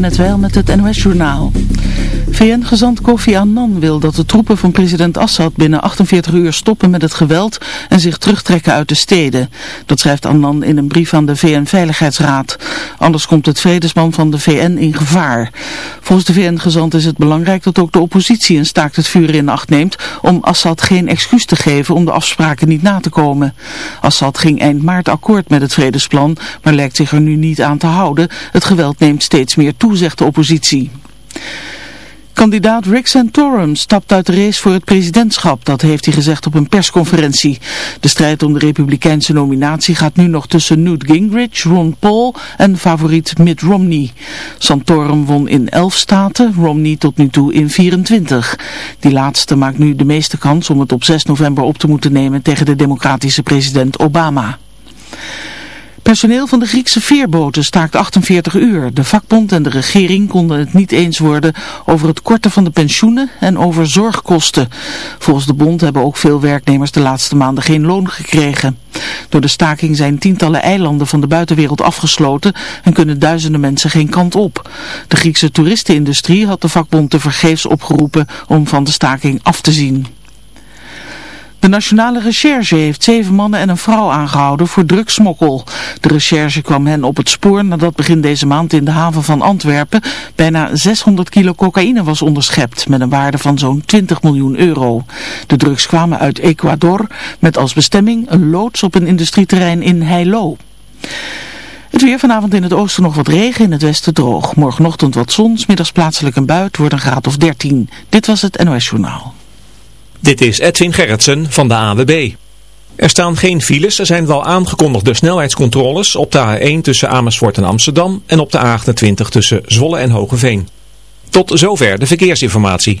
net wel met het NOS-journaal. VN-gezant Kofi Annan wil dat de troepen van president Assad binnen 48 uur stoppen met het geweld en zich terugtrekken uit de steden. Dat schrijft Annan in een brief aan de VN-veiligheidsraad. Anders komt het vredesman van de VN in gevaar. Volgens de VN-gezant is het belangrijk dat ook de oppositie een staakt het vuur in acht neemt om Assad geen excuus te geven om de afspraken niet na te komen. Assad ging eind maart akkoord met het vredesplan, maar lijkt zich er nu niet aan te houden. Het geweld neemt steeds meer toe, zegt de oppositie. Kandidaat Rick Santorum stapt uit de race voor het presidentschap, dat heeft hij gezegd op een persconferentie. De strijd om de republikeinse nominatie gaat nu nog tussen Newt Gingrich, Ron Paul en favoriet Mitt Romney. Santorum won in 11 staten, Romney tot nu toe in 24. Die laatste maakt nu de meeste kans om het op 6 november op te moeten nemen tegen de democratische president Obama. Personeel van de Griekse veerboten staakt 48 uur. De vakbond en de regering konden het niet eens worden over het korten van de pensioenen en over zorgkosten. Volgens de bond hebben ook veel werknemers de laatste maanden geen loon gekregen. Door de staking zijn tientallen eilanden van de buitenwereld afgesloten en kunnen duizenden mensen geen kant op. De Griekse toeristenindustrie had de vakbond tevergeefs opgeroepen om van de staking af te zien. De Nationale Recherche heeft zeven mannen en een vrouw aangehouden voor drugsmokkel. De recherche kwam hen op het spoor nadat begin deze maand in de haven van Antwerpen bijna 600 kilo cocaïne was onderschept met een waarde van zo'n 20 miljoen euro. De drugs kwamen uit Ecuador met als bestemming een loods op een industrieterrein in Heilo. Het weer vanavond in het oosten nog wat regen, in het westen droog. Morgenochtend wat zon, middags plaatselijk een buit, wordt een graad of 13. Dit was het NOS Journaal. Dit is Edwin Gerritsen van de AWB. Er staan geen files, er zijn wel aangekondigde snelheidscontroles op de A1 tussen Amersfoort en Amsterdam en op de A28 tussen Zwolle en Hogeveen. Tot zover de verkeersinformatie.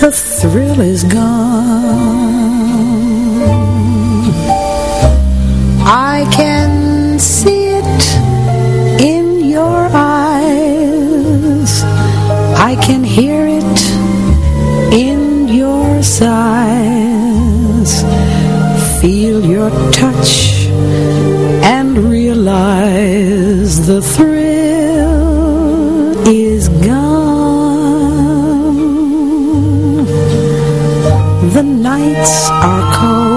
The thrill is gone. I can see it in your eyes. I can hear it in your sighs. Feel your touch and realize the thrill is The nights are cold,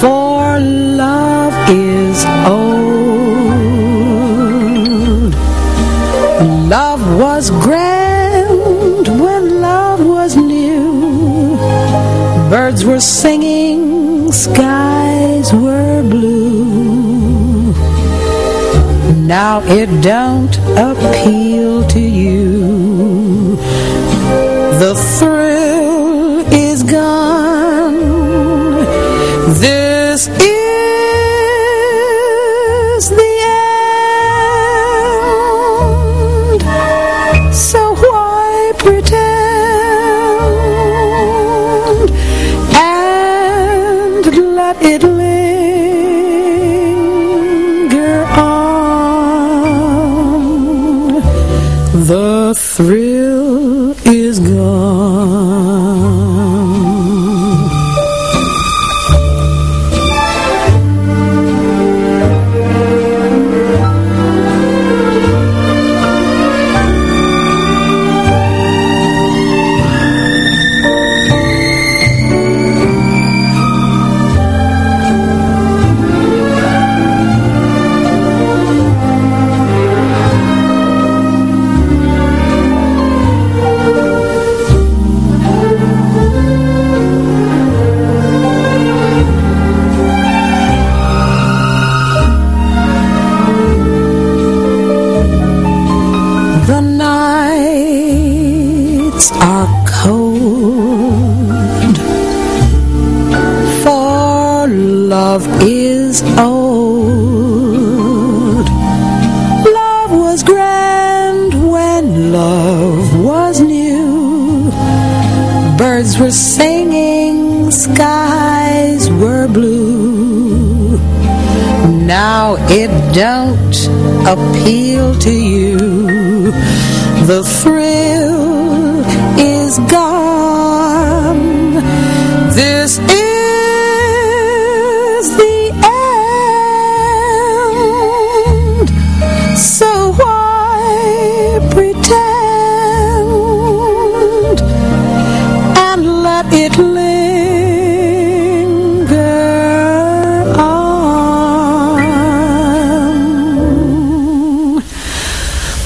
for love is old. Love was grand when love was new. Birds were singing, skies were blue. Now it don't appeal to you. The thrill is gone. This is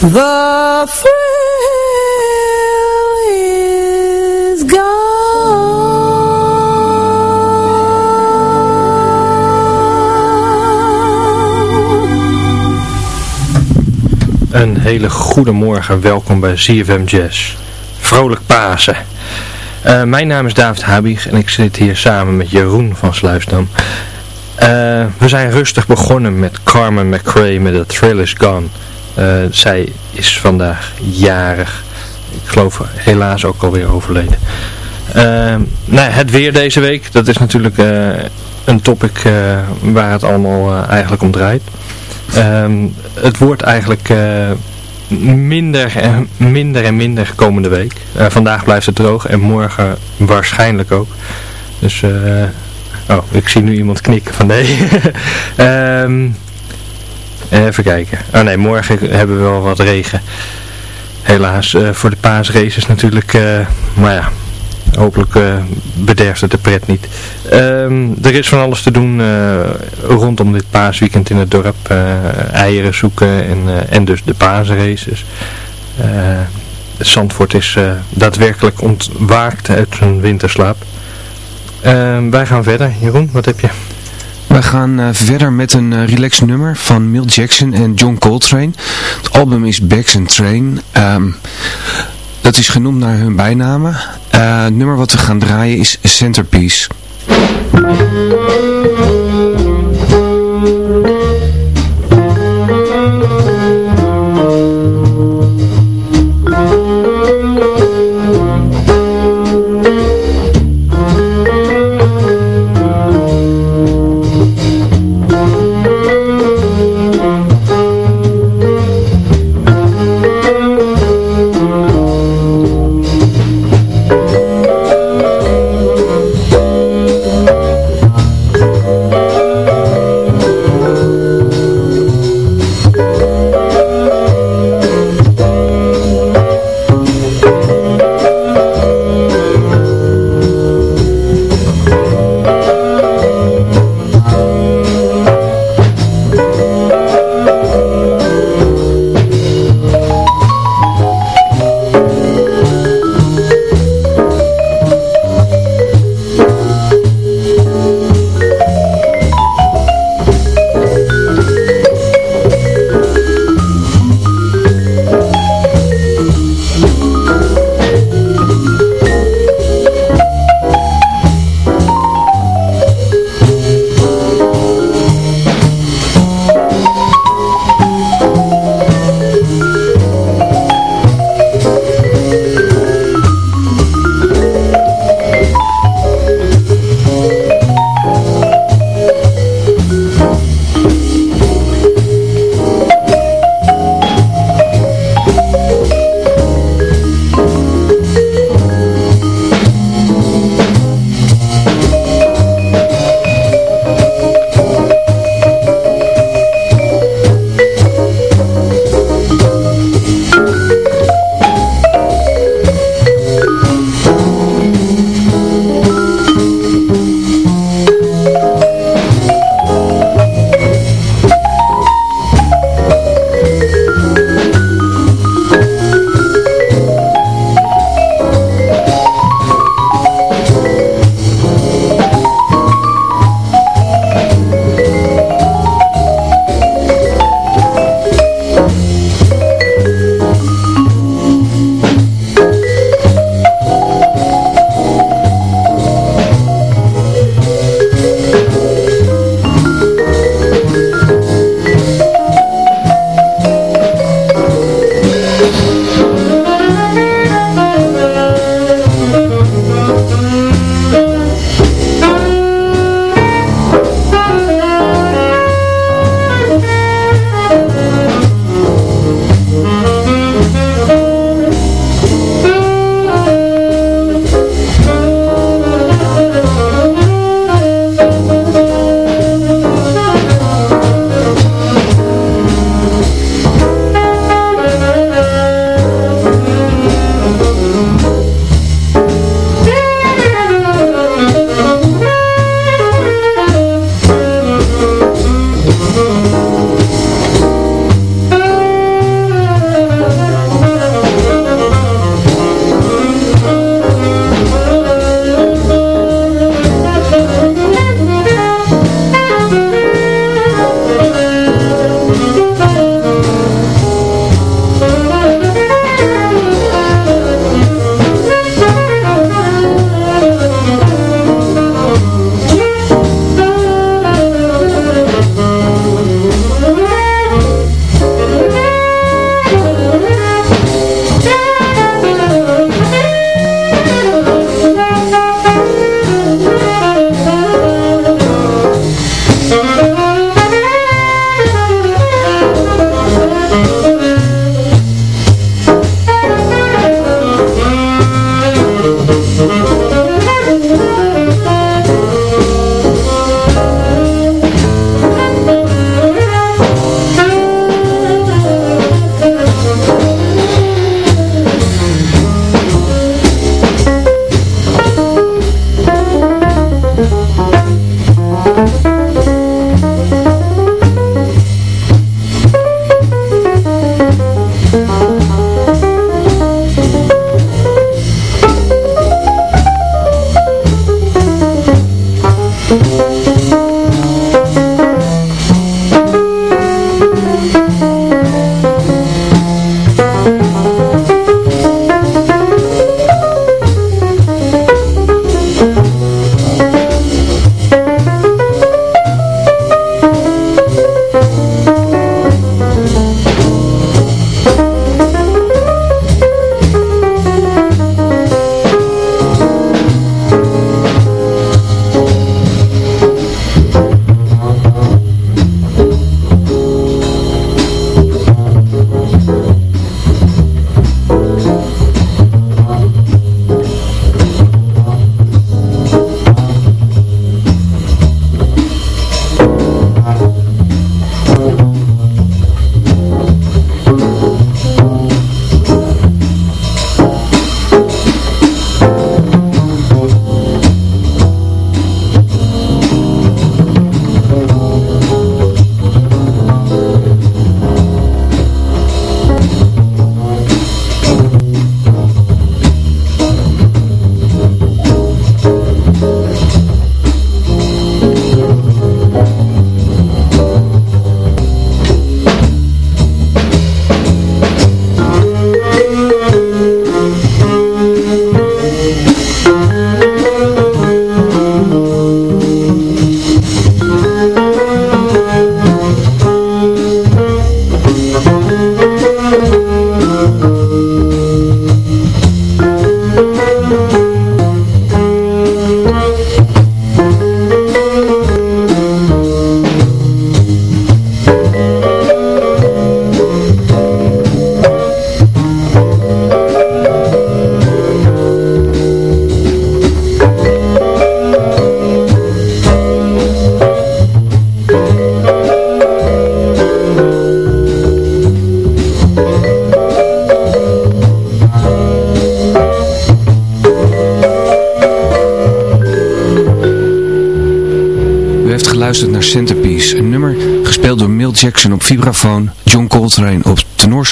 The thrill is gone. Een hele goede morgen, welkom bij ZFM Jazz. Vrolijk Pasen. Eh, mijn naam is David Habig en ik zit hier samen met Jeroen van Sluisdam. Eh, we zijn rustig begonnen met Carmen McRae met The Thrill Is Gone. Eh, zij is vandaag jarig. Ik geloof helaas ook alweer overleden. Eh, nou, het weer deze week, dat is natuurlijk eh, een topic eh, waar het allemaal eigenlijk om draait. Ehm, het wordt eigenlijk minder, en, minder en minder komende week. Vandaag blijft het droog en morgen waarschijnlijk ook. Dus, oh, ik zie nu iemand knikken van nee. Ehm, even kijken. Oh nee, morgen hebben we wel wat regen. Helaas eh, voor de paasraces natuurlijk. eh, maar ja, hopelijk eh, bederft het de pret niet. Ehm, er is van alles te doen eh, rondom dit paasweekend in het dorp. eh, eieren zoeken en, eh, en dus de paasraces. Eh, Zandvoort is eh, daadwerkelijk ontwaakt uit zijn winterslaap. Ehm, wij gaan verder. Jeroen, wat heb je? We gaan eh, verder met een uh, relaxed nummer van Milt Jackson en John Coltrane. Het album is Bags and Train. Ehm, dat is genoemd naar hun bijnamen. Eh, het nummer wat we gaan draaien is Centerpiece.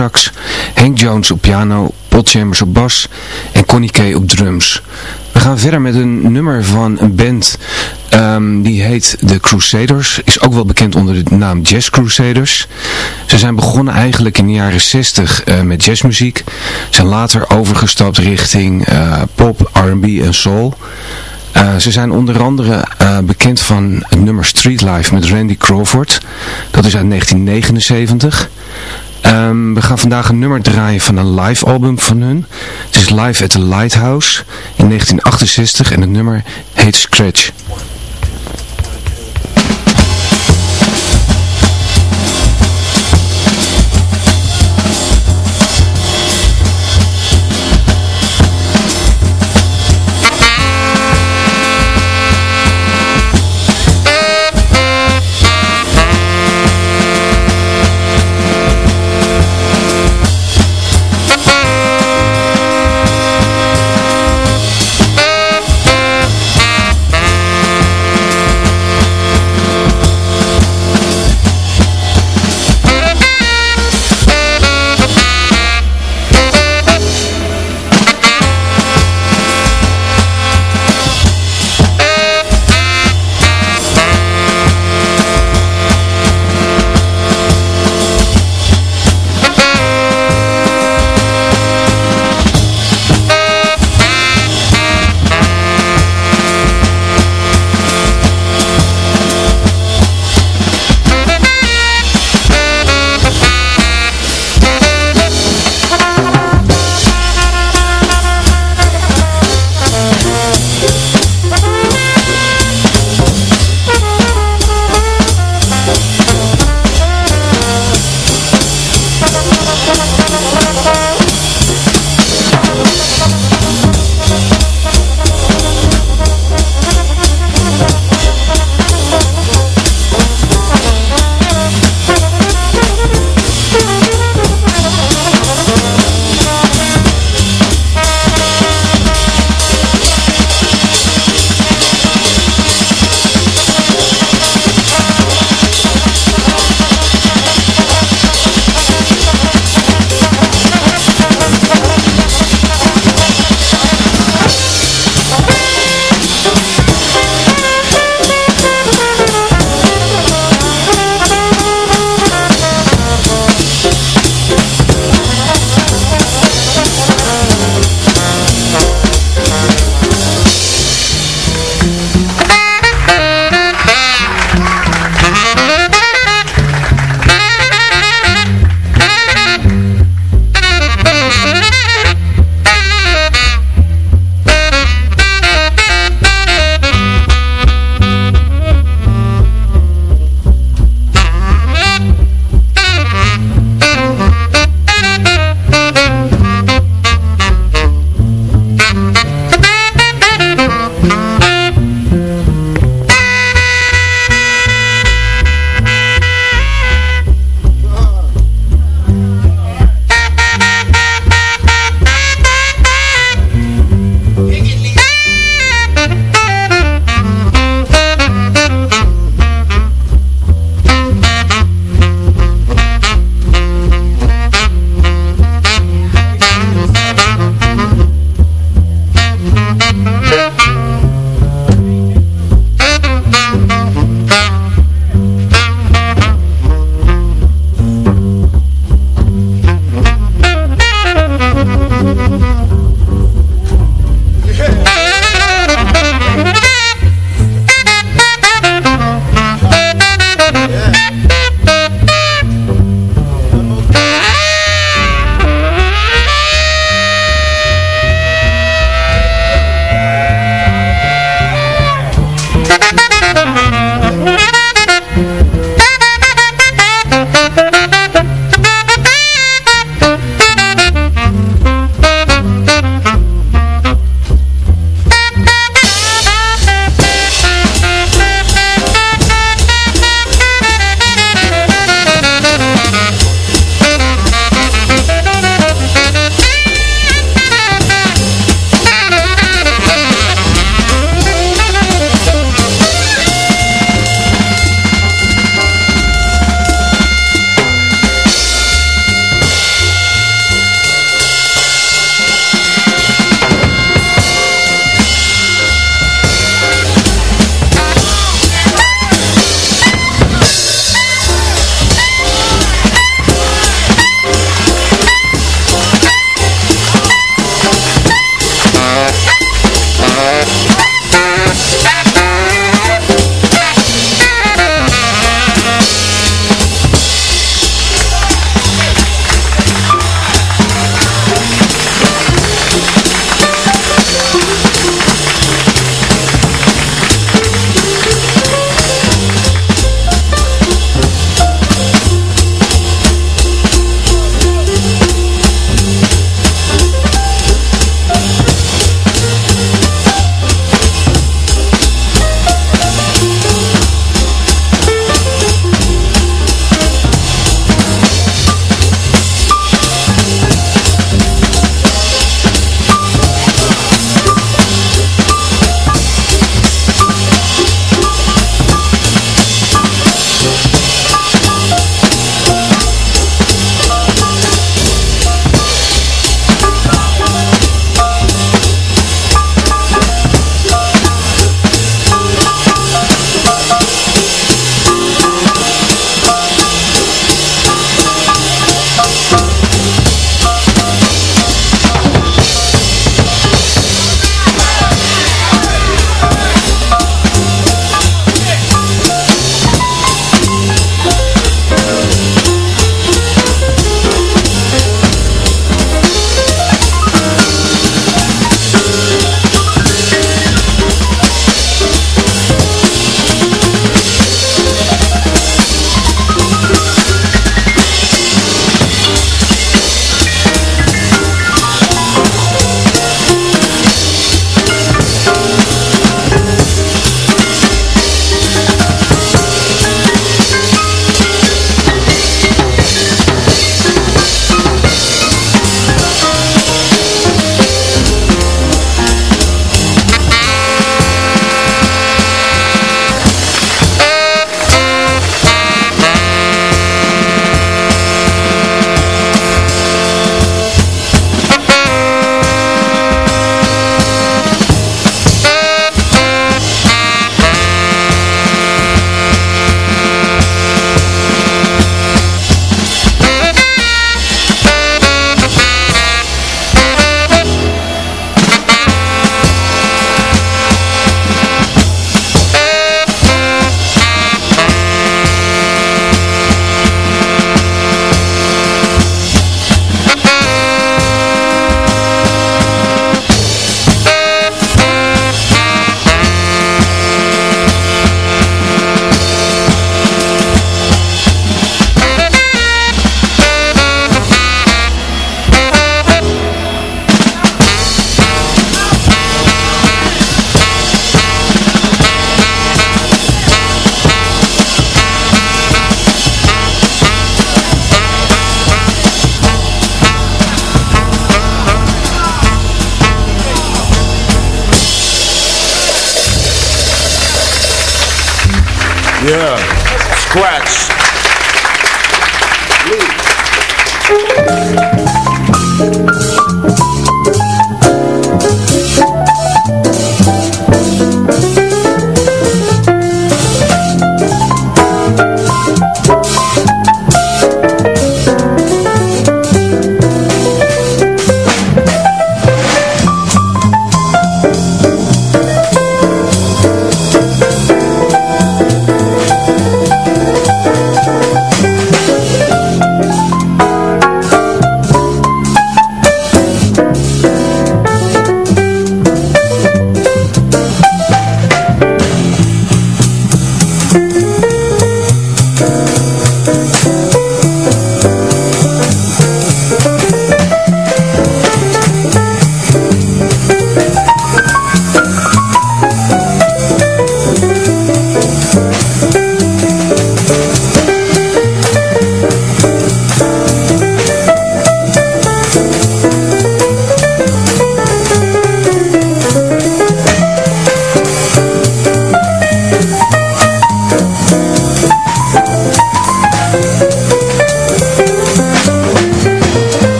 Tenorsax, Hank Jones op piano, Paul Chambers op bas en Connie Kay op drums. We gaan verder met een nummer van een band um, die heet The Crusaders. Is ook wel bekend onder de naam Jazz Crusaders. Ze zijn begonnen eigenlijk in de jaren 60 uh, met jazzmuziek. Zijn later overgestapt richting uh, pop, R&B en soul. Uh, ze zijn onder andere bekend van het nummer Street Life met Randy Crawford. Dat is uit 1979. Um, we gaan vandaag een nummer draaien van een live album van hun. Het is Live at the Lighthouse in 1968 en het nummer heet Scratch.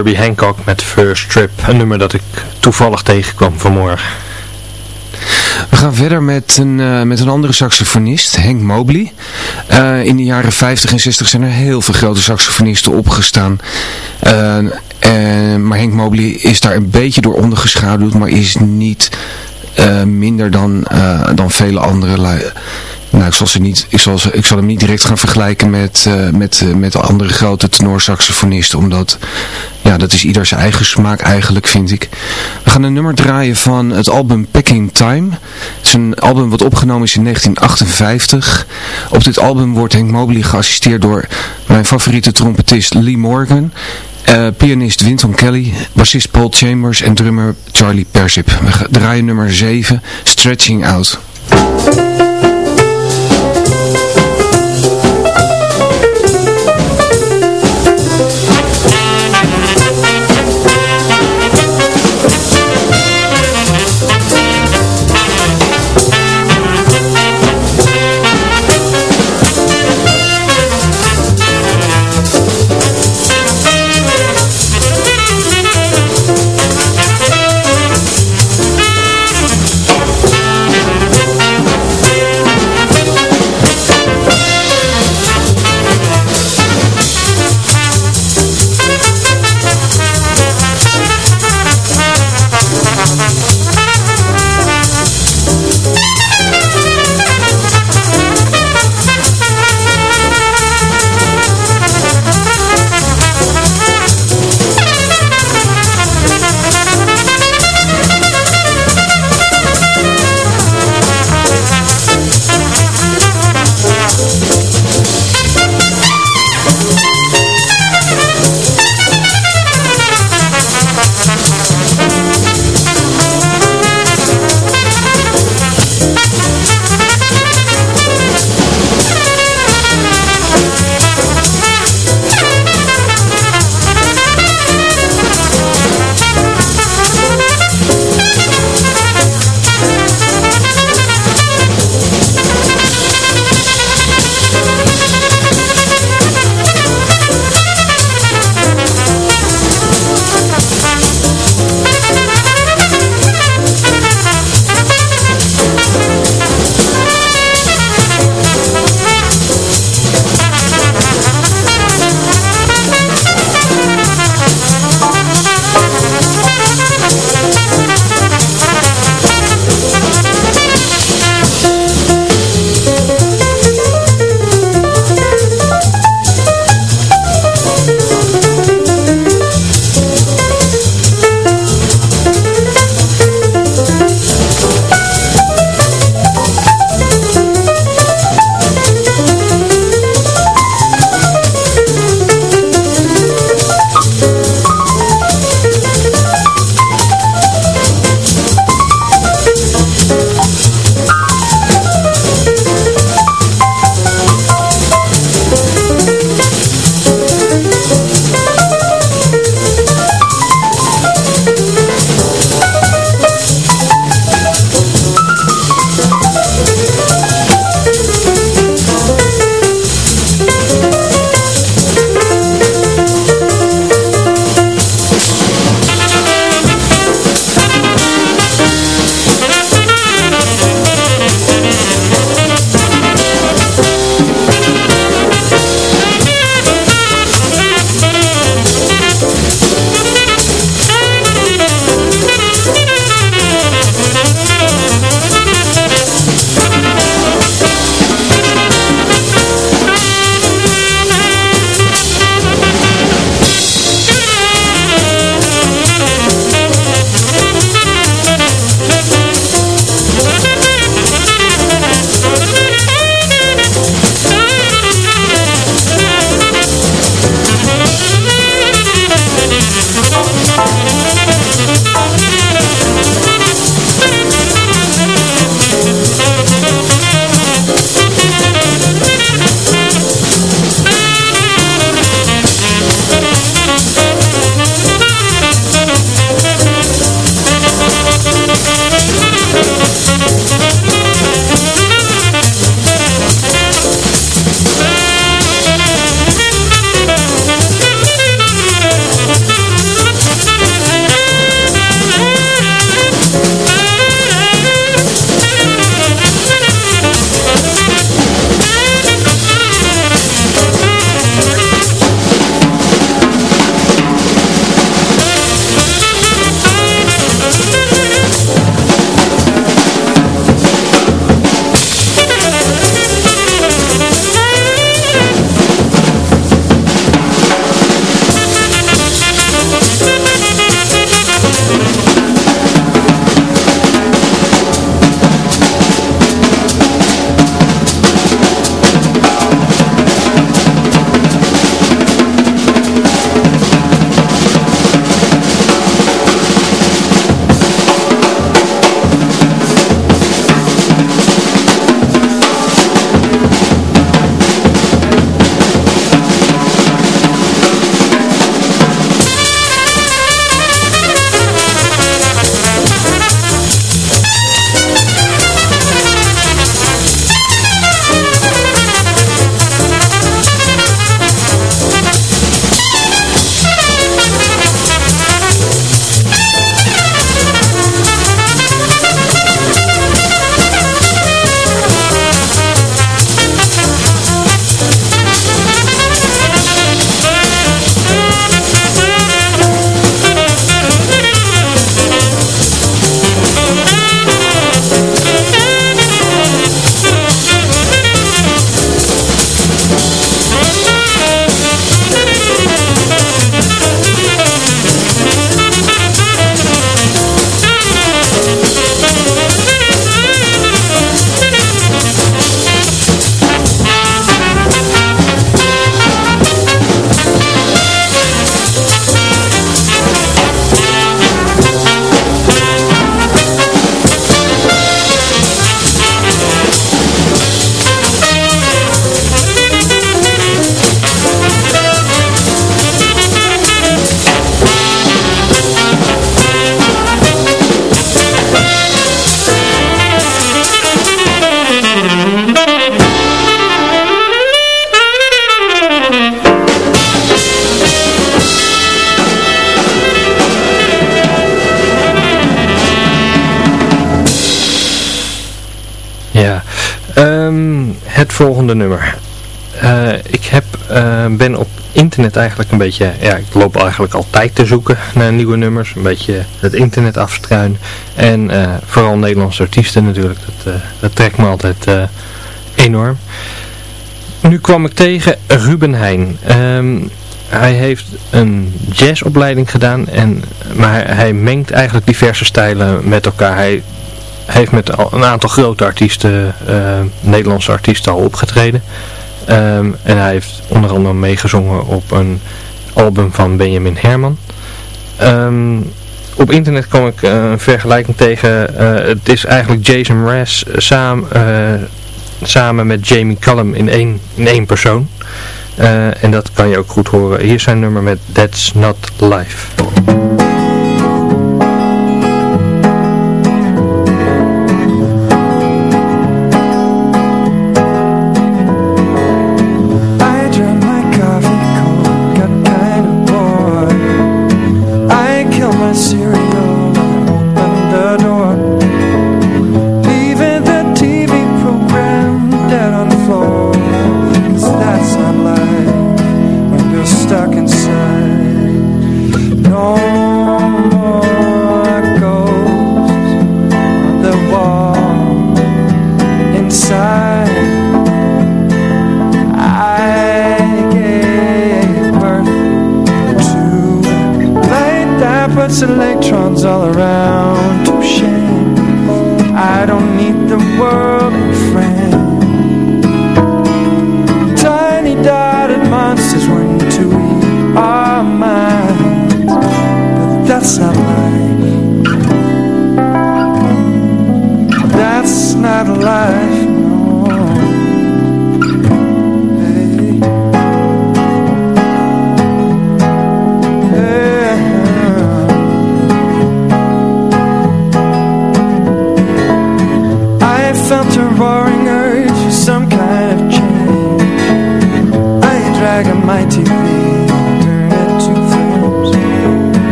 Herbie Hancock met First Trip. Een nummer dat ik toevallig tegenkwam vanmorgen. We gaan verder met een, uh, met een andere saxofonist, Hank Mobley. Uh, in de jaren 50 en 60 zijn er heel veel grote saxofonisten opgestaan. Uh, maar Hank Mobley is daar een beetje door ondergeschaduwd, maar is niet minder dan, dan vele andere nou, ik zal, ze niet, ik, zal ze, ik zal hem niet direct gaan vergelijken met, uh, met, met andere grote tenorsaxofonisten. Omdat, ja, dat is ieder zijn eigen smaak eigenlijk, vind ik. We gaan een nummer draaien van het album Picking Time. Het is een album wat opgenomen is in 1958. Op dit album wordt Hank Mobley geassisteerd door mijn favoriete trompetist Lee Morgan. Uh, pianist Winton Kelly, bassist Paul Chambers en drummer Charlie Persip. We draaien nummer 7, Stretching Out. Eigenlijk een beetje, ja, ik loop eigenlijk altijd te zoeken naar nieuwe nummers. Een beetje het internet afstruinen. En uh, vooral Nederlandse artiesten natuurlijk, dat, dat trekt me altijd enorm. Nu kwam ik tegen Ruben Heijn. Ehm, hij heeft een jazzopleiding gedaan, en, maar hij mengt eigenlijk diverse stijlen met elkaar. Hij heeft met een aantal grote artiesten, Nederlandse artiesten al opgetreden. Ehm, en hij heeft onder andere meegezongen op een album van Benjamin Herman. Ehm, op internet kom ik uh, een vergelijking tegen. Uh, het is eigenlijk Jason Mraz samen, uh, samen met Jamie Cullum in één, in één persoon. en dat kan je ook goed horen. Hier zijn nummer met That's Not Life.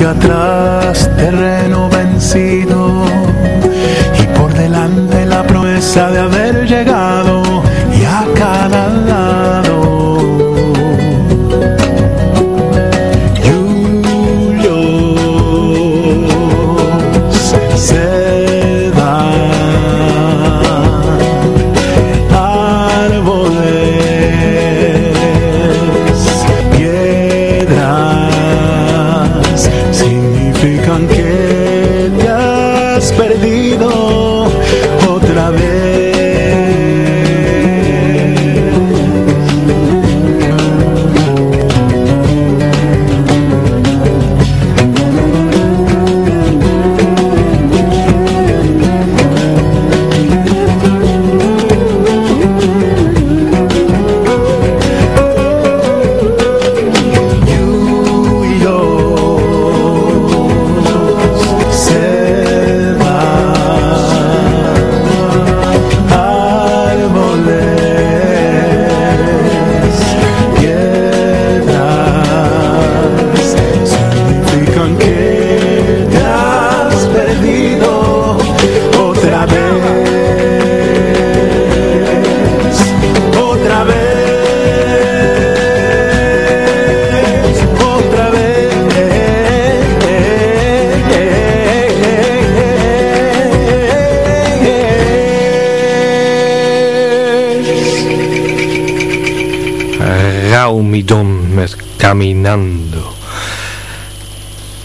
Hacia atrás, terreno vencido. Y por delante la promesa de haber llegado Caminando.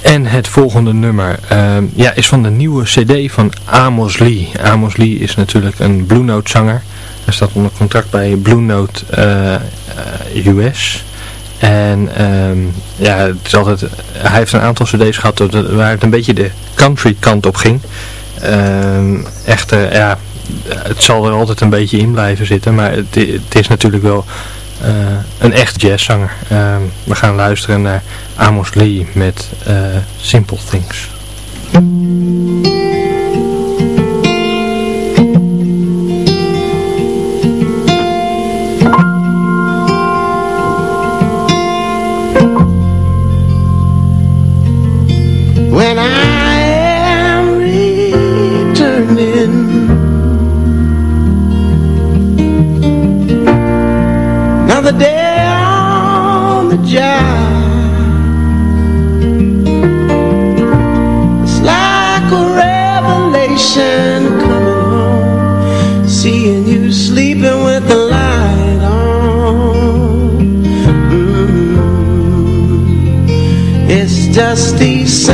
En het volgende nummer ehm, ja, is van de nieuwe cd van Amos Lee. Amos Lee is natuurlijk een Blue Note zanger. Hij staat onder contract bij Blue Note eh, eh, US. En ehm, ja, het is altijd, hij heeft een aantal cd's gehad waar het een beetje de country kant op ging. Ehm echter, ja, het zal er altijd een beetje in blijven zitten. Maar het, het is natuurlijk wel een echt jazzzanger. Ehm, we gaan luisteren naar Amos Lee met eh, Simple Things. Justice.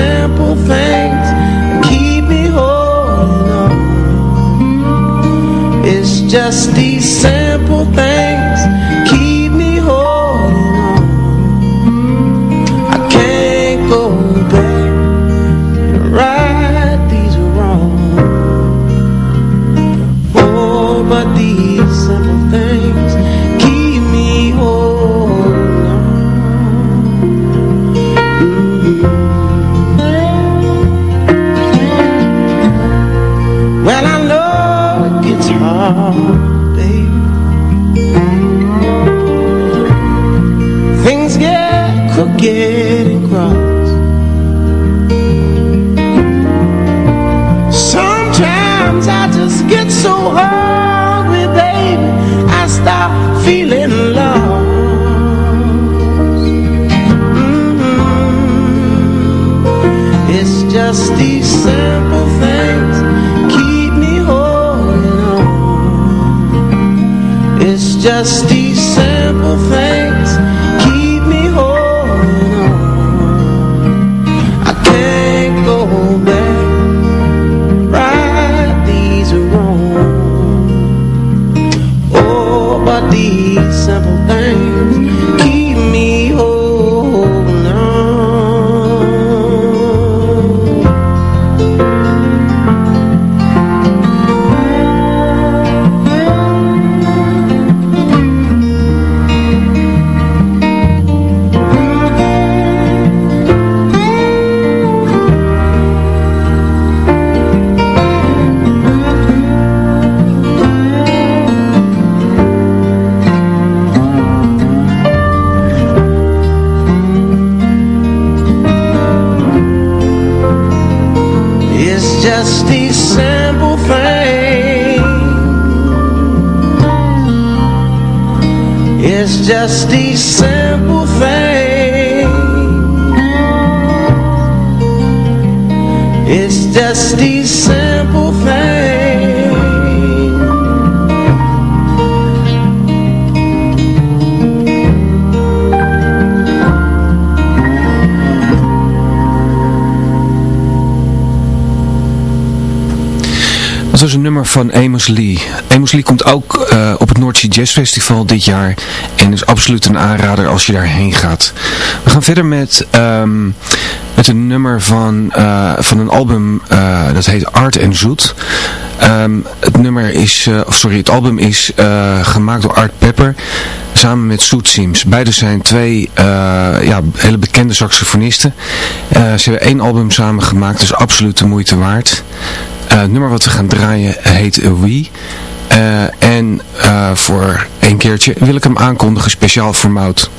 Sometimes I just get so hungry, baby. I feeling. It's just these simple things keep me holding on. It's just these simple things dusty sun. Van Amos Lee. Amos Lee komt ook eh, op het Noordzee Jazz Festival dit jaar. En is absoluut een aanrader als je daarheen gaat. We gaan verder met, ehm, met een nummer van, eh, van een album eh, dat heet Art en Zoet. Ehm, het nummer is, sorry, het album is gemaakt door Art Pepper samen met Soet Sims. Beide zijn twee eh, ja, hele bekende saxofonisten. Eh, ze hebben één album samen gemaakt, dus absoluut de moeite waard. Eh, het nummer wat we gaan draaien heet. Eh, en voor één keertje wil ik hem aankondigen speciaal voor Mout.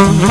Mm-hmm.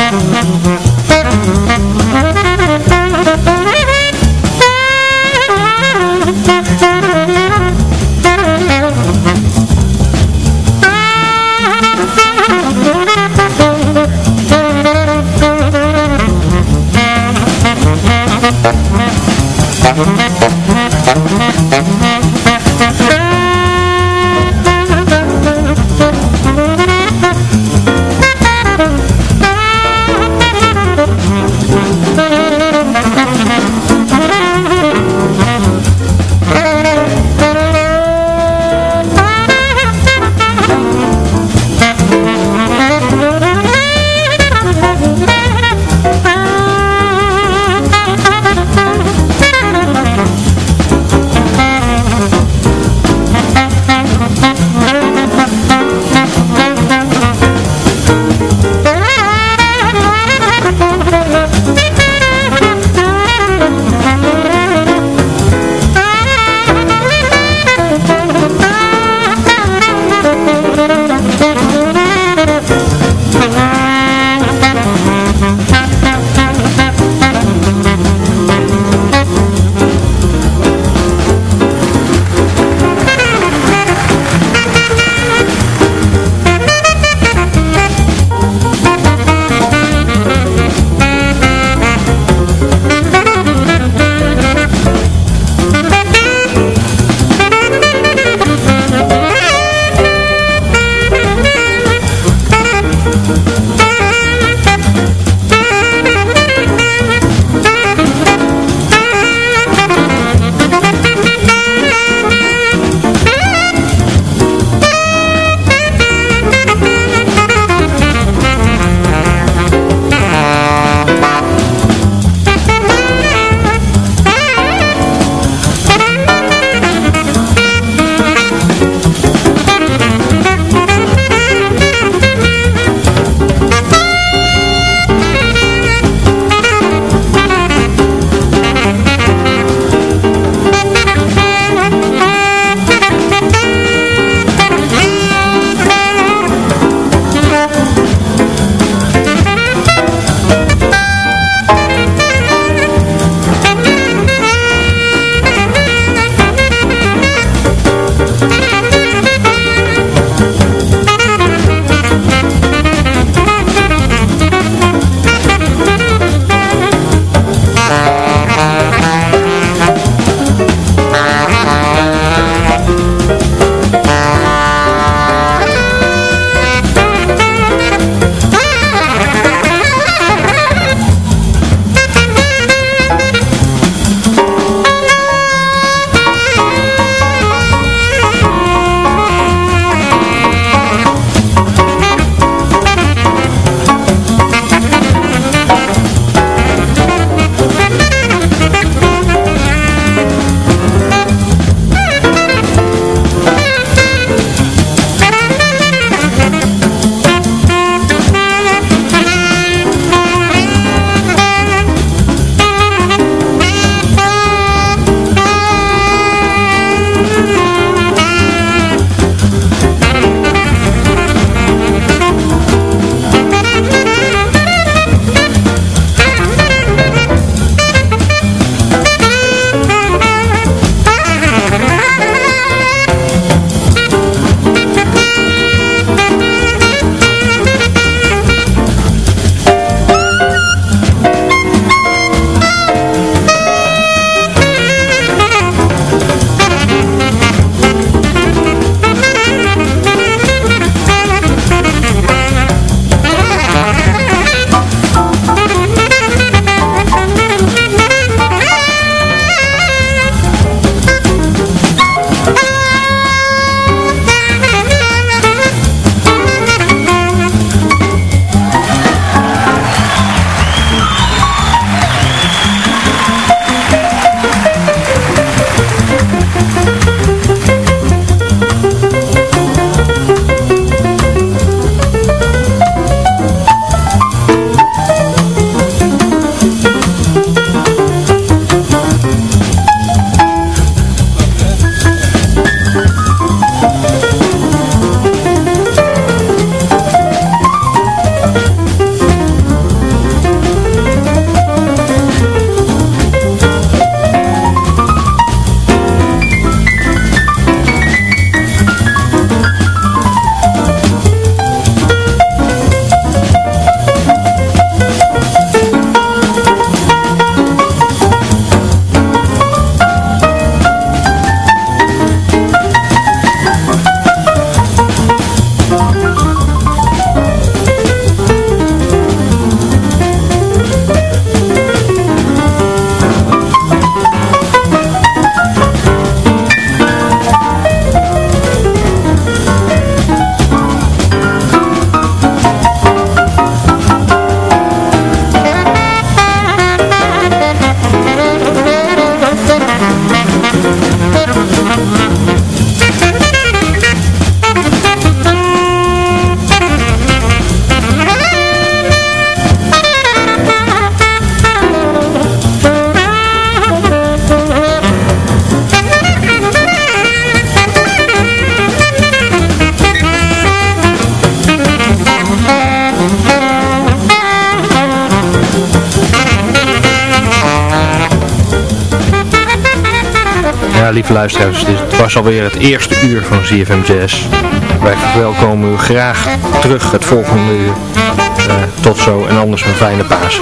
Ja, lieve luisteraars, dit was alweer het eerste uur van ZFM Jazz. Wij verwelkomen u graag terug het volgende uur. Uh, tot zo en anders een fijne paas.